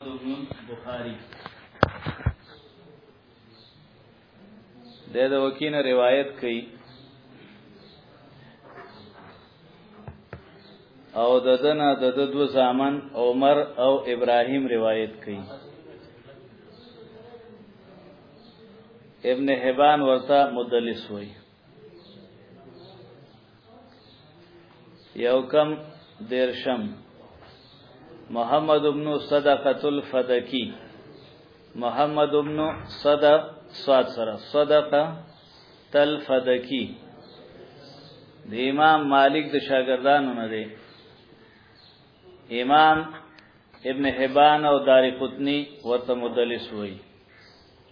بخاری د د وکین روایت کوي او د دنا د د دو زامن عمر او ابراهیم روایت کوي ابن حبان ورته مدلس وایي یو کم دیرشم محمد ابن صدقۃ الفدکی محمد ابن صدا صاد سره صدقه تل فدکی د امام مالک د شاګردانو نه دی امام ابن حبان او دار قطنی ورته مدلس وای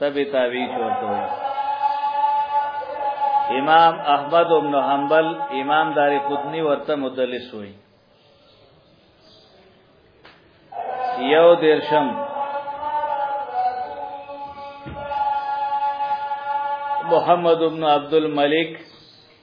تبع تابعی چورته وي امام احمد ابن حنبل امام دار قطنی ورته مدلس وي یو درشم محمد ابن عبد الملک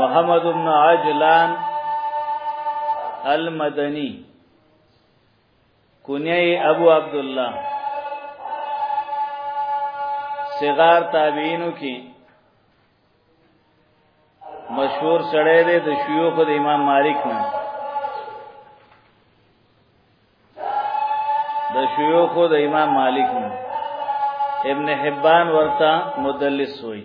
محمد بن عجلان المدنی کنیه ابو عبد الله صغار تابعینو کې مشهور سړی دی د شيوخ د امام مالک نه د شيوخ د امام مالک نه ابن حبان ورته مدلس وایي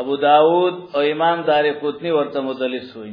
ابو داود او امام دار قطنی ورته مدلس وي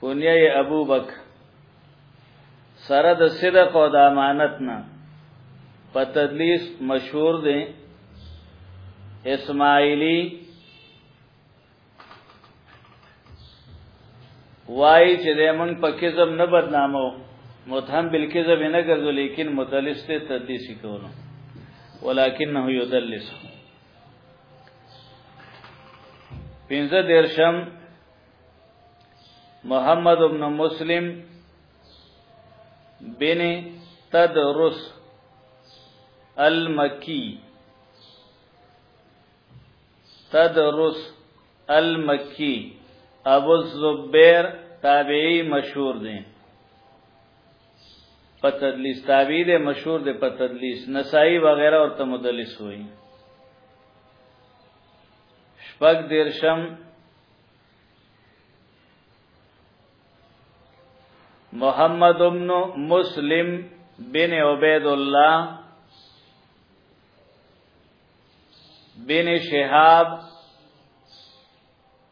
کونیه ابو بک سره د صدق او د امانت نه په تدلیس مشهور دی اسماعیلی وای چې د من په کذب نه بدنامو متهم بالکذب نه ګرځو لیکن مدلس ته تدلیس کوو ولکنه یدلس پینځه درشم محمد ابن مسلم بن تدرس المکی تدرس المکی ابو الزبیر تابعی مشہور دیں په تدلیس تابعی دی مشهور دی په تدلیس نسائی وغیرہ ورته مدلس وای شپږ دیرشم محمد ابن مسلم بن عبید الله بن شهاب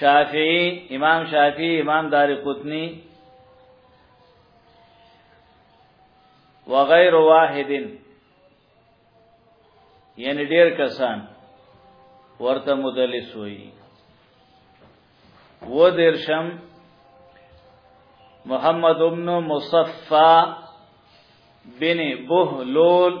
شافعی امام شافعی امام دار قطنی وغیر واحدن یعنی ډیر کسان ورته مدلس وي و درشم محمد ابن مصفا بن بهلول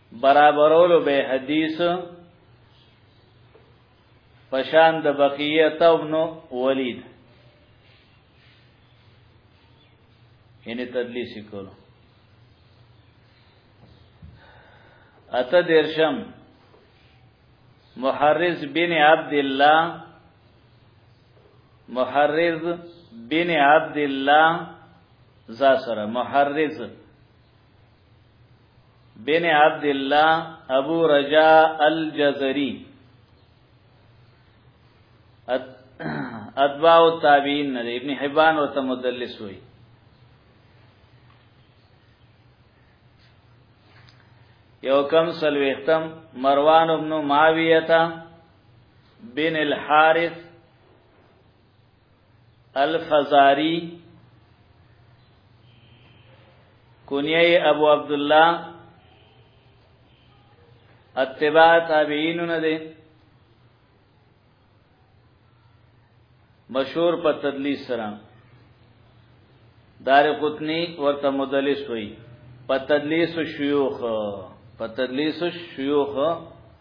برابرولو به حدیث پشان د بقیه تبن ولید یعنی تدلیس کولو اته درشم محرز بن عبد الله محرز بن عبد الله زاسره محرز بن عبد الله ابو رجاء الجزري اتباع التابعین نه ابن حبان ورته مدلس وي یو کم سلوختم مروان ابن معاویه بن الحارث الفزاری کنیه ابو عبد الله اتباع تابعین نه دي مشهور په تدلیس سره دار قطنی ورته مدلس وای په تدلیس شيوخ په تدلیس شيوخ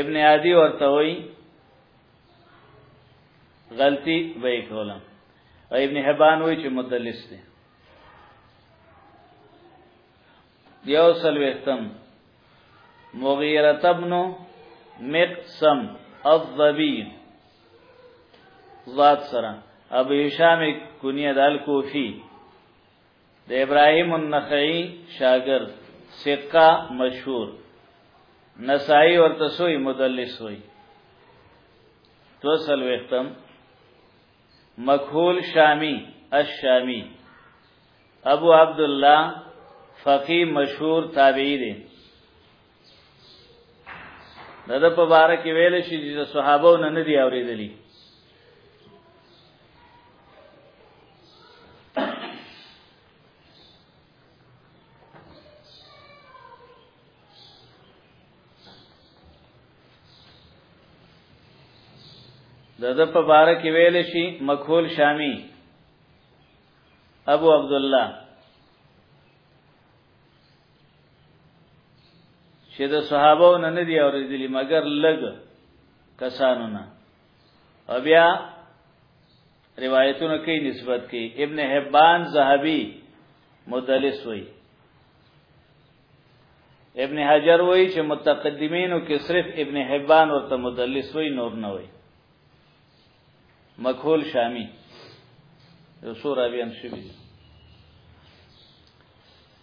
ابن عادی ورته وی غلطی به کوله او ابن حبان وی چې مدلس دی یو سلوختم مغیرت ابن مقسم الضبی ذات سره ابو هشام کنیه د الکوفی د ابراهيم النخعي شاګرد ثقه مشهور نسائی ورته سوی مدلس وي توسل وختم مکحول شامی الشامی ابو عبد الله فقی مشهور تابعی دی دا د په بار کې ویل شي چې صحابه نه نه دی اوریدلی د د په بار کې ویل شي مخول شامی ابو عبد الله چې د صحابو نه نه دی اوریدلی مګر لګ کسانو نه او بیا روایتونو کې نسبت کې ابن حبان زهبي مدلس وای ابن حجر وای چې متقدمینو کې صرف ابن حبان ورته مدلس وای نور نه وای مکحول شامی یو سور ابیان شوی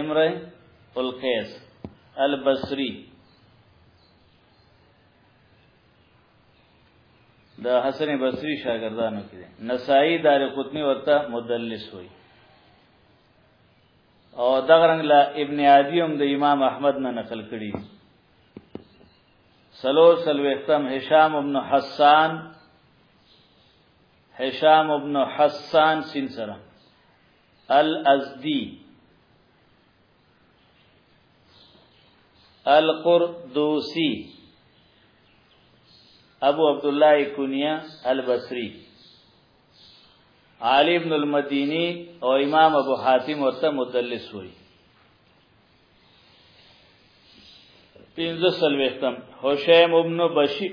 امره القیس البصری د حسن بصری شاګردانو کې نسائی دار قطنی ورته مدلس وای او دغه رنگ لا ابن عادی هم د امام احمد نه نقل کړي سلو سلوختم هشام ابن حسان هشام ابن حسان سین سره الازدی القردوسی ابو عبد الله کنیه البصری عالی ابن المدینی او امام ابو حاتم ورته مدلس وی پینځه سلوختم حشیم ابن بشیر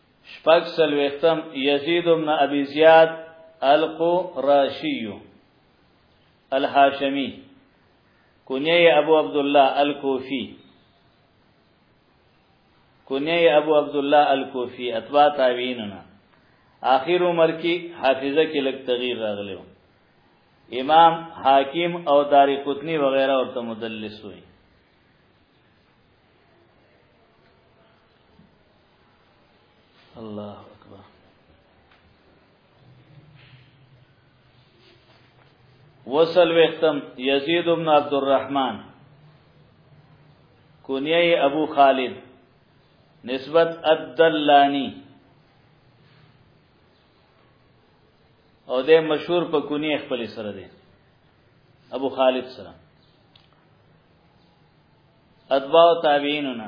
شپږ سلوختم یزید بن ابي زیاد القرشی الهاشمی کنیه ابو عبد الله الکوفی کنیه ابو عبد الله الکوفی اتباع تابعیننا آخر عمر کی حافظه کې لګ تغییر راغلی امام حاکم او داری قطنی وغیرہ ورته مدلس وي الله اکبر وصل وختم یزید ابن عبد الرحمن کنیه ابو خالد نسبت الدلانی او د مشهور په کونی خپل سره دی ابو خالد سره اتباع تابعیننا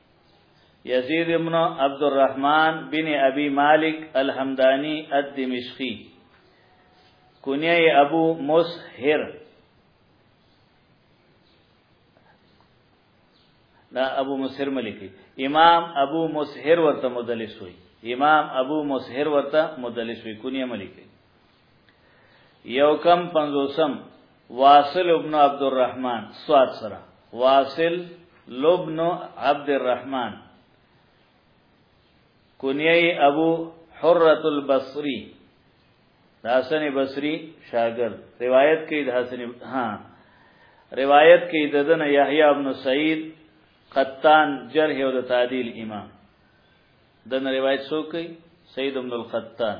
یزید ابن عبد الرحمن بن ابي مالک الحمداني الدمشقي کنیه ابو مسهر دا ابو مسهر ملکی امام ابو مسهر ورته مدلس وي امام ابو مسهر ورته مدلس وي کنیه ملکی یو کم پنځوسم واصل ابن عبد الرحمن سواد سره واصل لبن عبد الرحمن کنیه ابو حرۃ البصری د حسن بصری شاګرد روایت کوي د حسن ها روایت کوي د دنه یحیی ابن سعید قطان جرح او د تعدیل امام دنه روایت سو کوي سید ابن القطان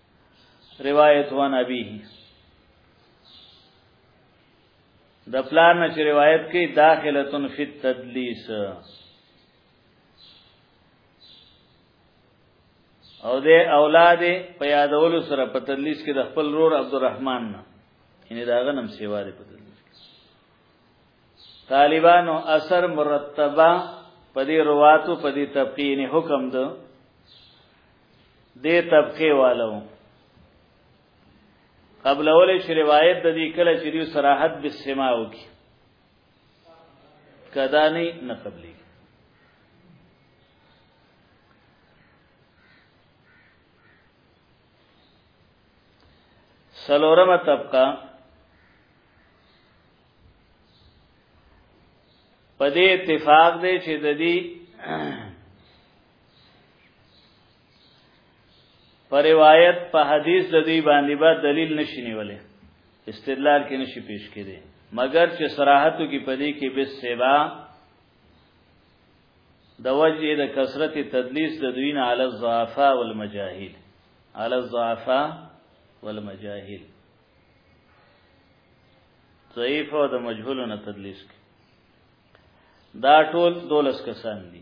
روایت و نبی د پلان نه چې روایت کې داخلتن فی التدلیس او د اولاد په یادولو سره په تدلیس کې د خپل رور عبدالرحمن نه یعنی دا غنم سیوا دی په تدلیس کې طالبانو اثر مرتبه په دې رواتو په دې تبقین حکم ده دې طبقه والو قبل اولې چې روایت د دې کله چې دیو صراحت به سما وکي کدا نه نه قبلي سلورمه طبقه په دې اتفاق دی چې د دې پر روایت په حدیث د دې باندې با دلیل نشینی ولې استدلال کې نشي پیش کړي مگر چې صراحتو کې پدې کې بس سیبا د وجه د کثرت تدلیس د دوین علی الضعفاء والمجاهیل علی الضعفاء والمجاهیل ضعیف او د مجهولو نه تدلیس کی دا ټول دولس کسان دي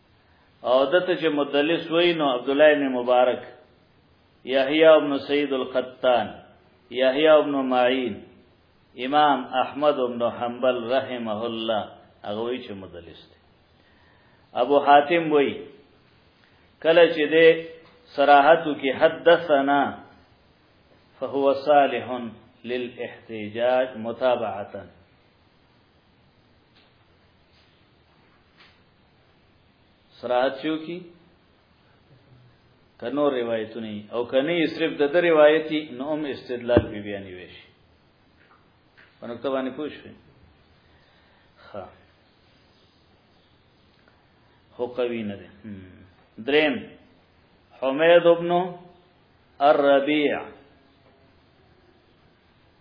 او دته چې مدلس وای نو عبد الله ابن مبارک یحیی ابن سید القطان یحیی ابن معین امام احمد ابن حنبل رحمه الله هغه وی چې مدلس دی ابو حاتم وی کله چې دې صراحتو کې حدثنا فهو صالح للاحتجاج متابعه سراحت شو کی کنو روایتونه او کني صرف د د روایتي نوم استدلال به بیان وي شي په نقطه باندې پوښښ ها هو قوی نه ده دریم حمید ابن الربيع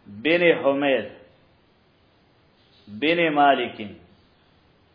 بن حمید بن مالک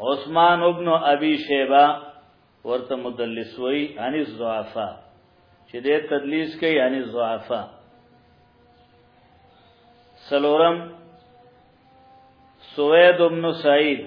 عثمان ابن ابي شيبه ورته مدلس وای ان الضعفا چې دې تدلیس کوي ان الضعفا سلورم سوید ابن سعید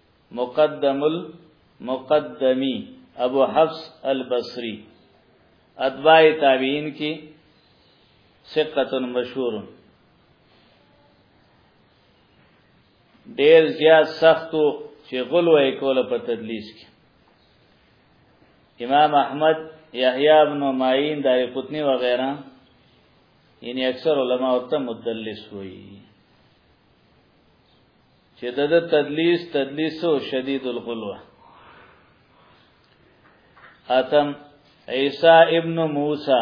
مقدم المقدمی ابو حفص البصری اتباع تابعین کی ثقه مشهور ډیر زیات سختو چې غلو یې کوله په تدلیس کې امام احمد یحیی ابن معین دار قطنی وغیرہ یعنی اکثر علما ورته مدلس وایي چې د د تدلیس تدلیس او شدید الغلوه اتم عیسی ابن موسی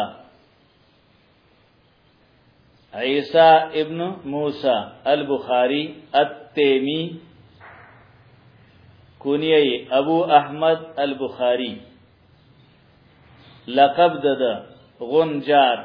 عیسی ابن موسی البخاری التیمی کنیه ابو احمد البخاری لقب دده غنجار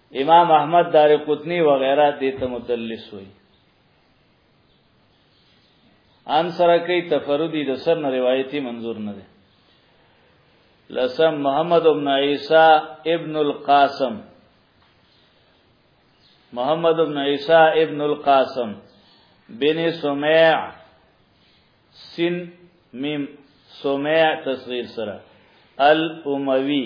امام احمد دار قطنی وغیرہ دې ته مدلس وي ان سره کوي تفردی د سر نه روایتي منظور نه ده لسم محمد ابن عیسی ابن القاسم محمد ابن عیسی ابن القاسم بن سمع سن میم سمع تصغیر سره الاموی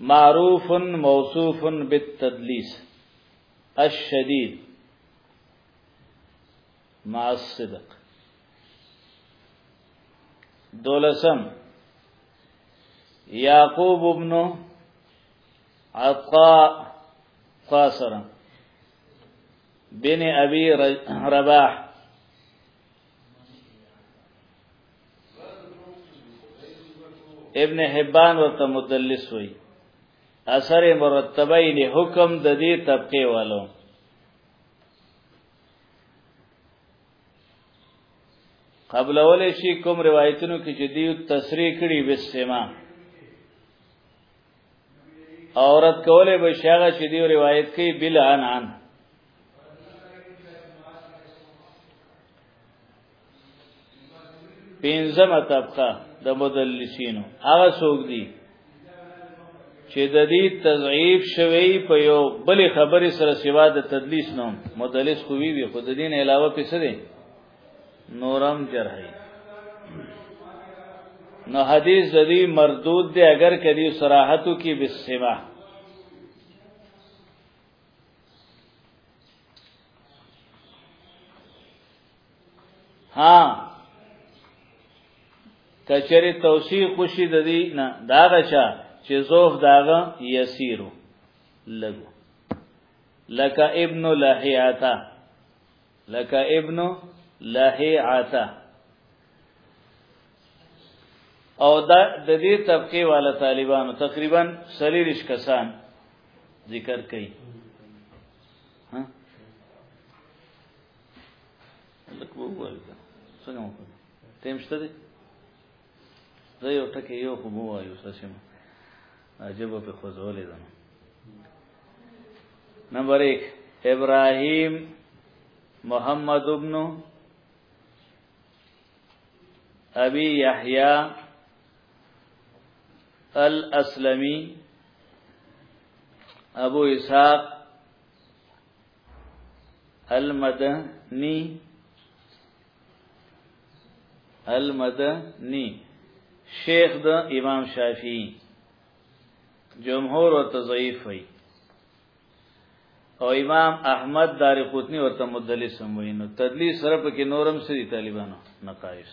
معروف موصوف بالتدليس الشديد مع الصدق دولسم يعقوب بن عطاء قاصر بن ابي رباح ابن حبان ورته مدلس وی اثر مرتبه یې حکم د دې طبقه والو قبل اولې شي کوم روایتونو کې چې دیو تصریح کړي بسما عورت کوله به شاغه چې دیو روایت کوي بل ان ان پنځمه طبقه د مدلسینو هغه څوک دي چې د دې تضعیف شوی په یو بل خبرې سره سوا د تدلیس نوم مدلس خو وی وی خو د دین علاوه په سره نورم جرحی نو حدیث د دې مردود دی اگر کدی صراحتو کې بسما ها کچری توصیه خوشی د دې نه دا غچا چې زوف داغه یسیرو لګو لکه ابن لهیاتا لکه ابن لهیاتا او دا د دې طبقه والا طالبانو تقریبا سلیریش کسان ذکر کړي لکه ووایي څنګه مو تیم شته دی زه یو ټکی یو خو مو وایو ساسم عجب په خوځولې ده نمبر 1 ابراهیم محمد ابن ابي يحيى الاسلمي ابو اسحاق المدنی المدنی شیخ د امام شافعی جمهور او تضعیف وی او امام احمد دار قطنی ورته مدلس هم وی نو تدلیس سره پکې نورم سری طالبانو نقایص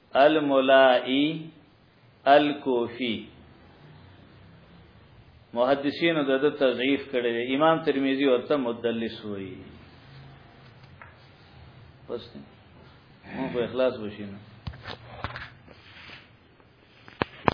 الملائی الکوفی محدثینو د د تضعیف کړي دي امام ترمذی ورته مدلس وایي پس مو په اخلاص وشینه